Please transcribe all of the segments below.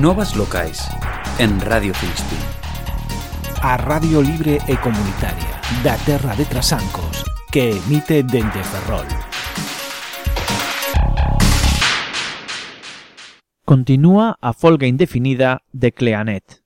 Novas locais en Radio Filispín. A Radio Libre e Comunitaria da Terra de Trasancos que emite dende Ferrol. Continúa a folga indefinida de Cleanet.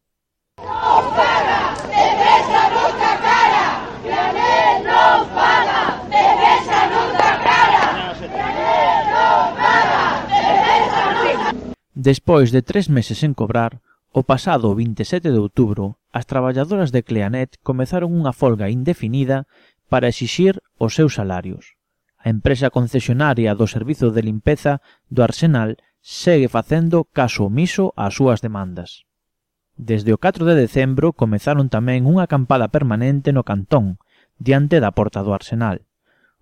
Despois de tres meses en cobrar, o pasado 27 de outubro, as traballadoras de Cleanet comezaron unha folga indefinida para exixir os seus salarios. A empresa concesionaria do servizo de limpeza do Arsenal segue facendo caso omiso ás súas demandas. Desde o 4 de decembro comezaron tamén unha acampada permanente no cantón, diante da porta do Arsenal.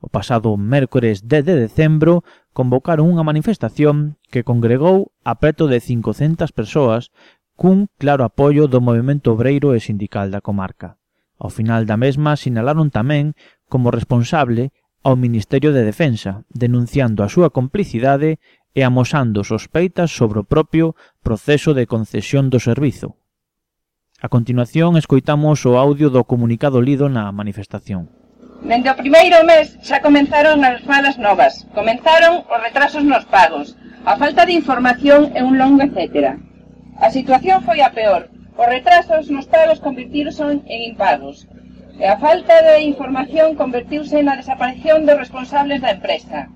O pasado mércores 10 de decembro convocaron unha manifestación que congregou a preto de 500 persoas cun claro apoio do movimento obreiro e sindical da comarca. Ao final da mesma sinalaron tamén como responsable ao Ministerio de Defensa, denunciando a súa complicidade e amosando sospeitas sobre o propio proceso de concesión do servizo. A continuación escoitamos o audio do comunicado lido na manifestación. Dende o primeiro mes xa comenzaron as malas novas, comenzaron os retrasos nos pagos, a falta de información e un longo etcétera. A situación foi a peor, os retrasos nos pagos convertironse en impagos, e a falta de información convertiuse na desaparición dos responsables da empresa.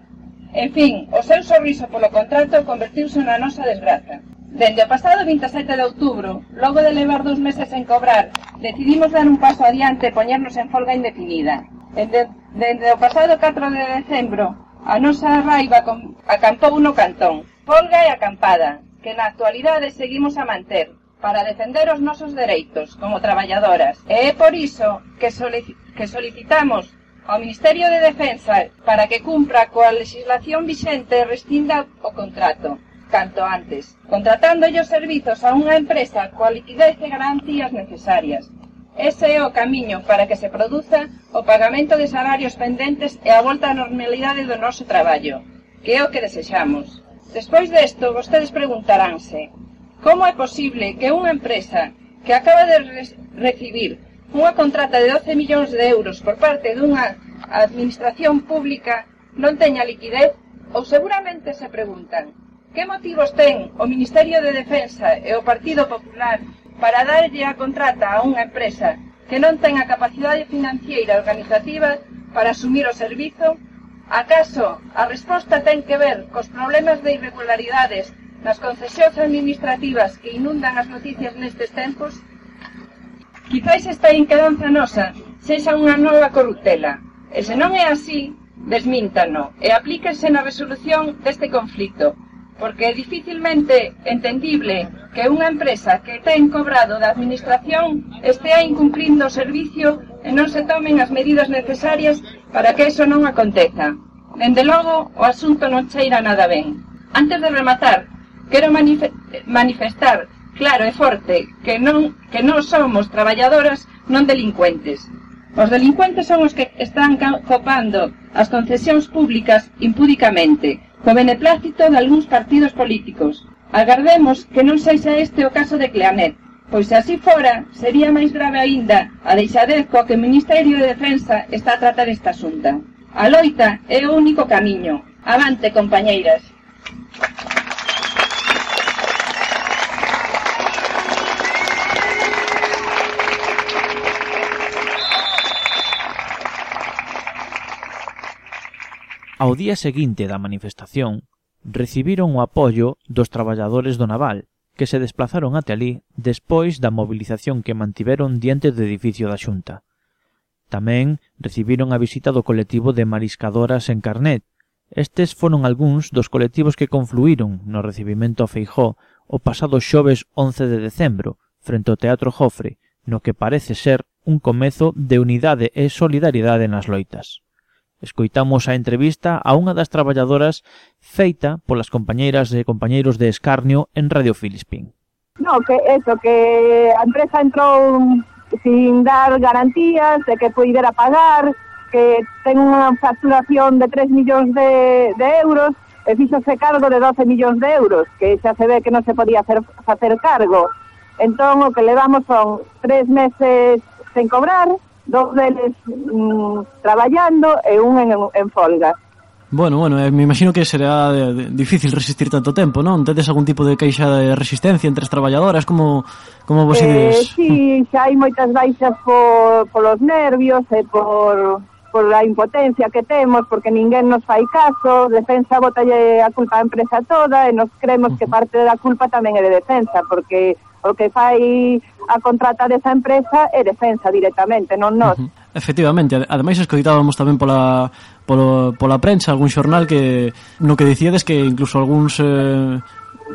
En fin, o seu sorriso polo contrato convertiuse na nosa desgraza. Dende o pasado 27 de outubro, logo de levar dous meses en cobrar, decidimos dar un paso adiante e poñernos en folga indefinida. Eh, dende, dende o pasado 4 de decembro, a nosa raiva com, acampou no cantón. Folga e acampada, que na actualidade seguimos a manter para defender os nosos dereitos como traballadoras. E é por iso que, que solicitamos ao Ministerio de Defensa para que cumpra coa legislación vixente e rescinda o contrato canto antes, contratándolle os servizos a unha empresa coa liquidez e garantías necesarias. Ese é o camiño para que se produza o pagamento de salarios pendentes e a volta á normalidade do noso traballo, que é o que desexamos. Despois desto, vostedes preguntaránse como é posible que unha empresa que acaba de re recibir unha contrata de 12 millóns de euros por parte dunha administración pública non teña liquidez ou seguramente se preguntan que motivos ten o Ministerio de Defensa e o Partido Popular para darlle a contrata a unha empresa que non ten a capacidade financiera organizativa para asumir o servizo? Acaso a resposta ten que ver cos problemas de irregularidades nas concesións administrativas que inundan as noticias nestes tempos? Quizáis esta inquedanza nosa sexa unha nova corruptela, e se non é así, desmíntano e aplíquese na resolución deste conflito, porque é dificilmente entendible que unha empresa que ten cobrado da administración estea incumplindo o servicio e non se tomen as medidas necesarias para que eso non aconteza. Dende logo, o asunto non cheira nada ben. Antes de rematar, quero manife manifestar claro e forte que non, que non somos traballadoras non delincuentes. Os delincuentes son os que están copando as concesións públicas impúdicamente, co beneplácito de algúns partidos políticos, Agardemos que non sexa este o caso de Cleanet, pois se así fora, sería máis grave aínda a deixadez coa que o Ministerio de Defensa está a tratar esta asunta. A loita é o único camiño. Avante, compañeiras! Ao día seguinte da manifestación, recibiron o apoio dos traballadores do naval, que se desplazaron até alí despois da mobilización que mantiveron diante do edificio da Xunta. Tamén recibiron a visita do colectivo de mariscadoras en Carnet. Estes foron algúns dos colectivos que confluíron no recibimento a Feijó o pasado xoves 11 de decembro, frente ao Teatro Jofre, no que parece ser un comezo de unidade e solidariedade nas loitas. Escoitamos a entrevista a unha das traballadoras feita polas compañeiras e compañeiros de Escarnio en Radio Filispín. No, que eso, que a empresa entrou sin dar garantías de que puidera pagar, que ten unha facturación de 3 millóns de, de euros e fixose cargo de 12 millóns de euros, que xa se ve que non se podía hacer, facer cargo. Entón, o que levamos son tres meses sen cobrar, dos deles mm, traballando e un en, en folga. Bueno, bueno, eh, me imagino que será de, de, difícil resistir tanto tempo, non? Tedes algún tipo de queixa de resistencia entre as traballadoras? Como, como vos eh, ides? Sí, xa hai moitas baixas por, por los nervios e por, por a impotencia que temos, porque ninguén nos fai caso, defensa botalle a culpa á empresa toda e nos cremos que parte da culpa tamén é de defensa, porque o que fai a contrata desa empresa é defensa directamente, non nós. Uh -huh. Efectivamente, ademais escoitábamos tamén pola, polo, pola prensa algún xornal que no que dicíades que incluso algúns eh,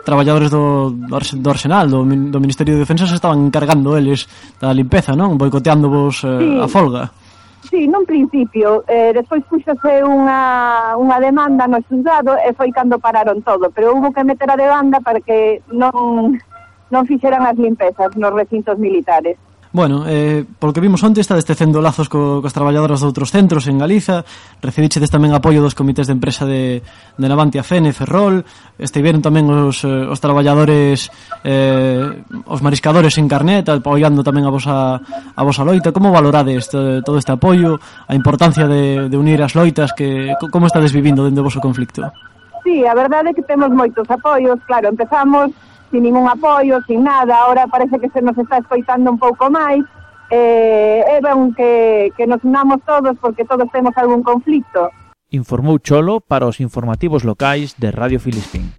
traballadores do, do Arsenal, do, do Ministerio de Defensa se estaban encargando eles da limpeza, non? Boicoteando vos eh, sí. a folga. Sí, nun principio, eh, despois puxose unha, unha demanda no xuzgado e foi cando pararon todo, pero hubo que meter a demanda para que non, non fixeran as limpezas nos recintos militares. Bueno, eh, polo que vimos onte está destecendo lazos co, cos traballadoras de outros centros en Galiza Recibichedes tamén apoio dos comités de empresa de, de Navantia Fene, Ferrol Estiveron tamén os, eh, os traballadores, eh, os mariscadores en Carnet Apoiando tamén a vosa, a vosa loita Como valorades este, todo este apoio? A importancia de, de unir as loitas que Como estades vivindo dentro do vosso conflicto? Sí, a verdade é que temos moitos apoios Claro, empezamos sin ningún apoio, sin nada, ahora parece que se nos está escoitando un pouco máis, eh, é ben que, que nos unamos todos porque todos temos algún conflicto. Informou Cholo para os informativos locais de Radio Filispín.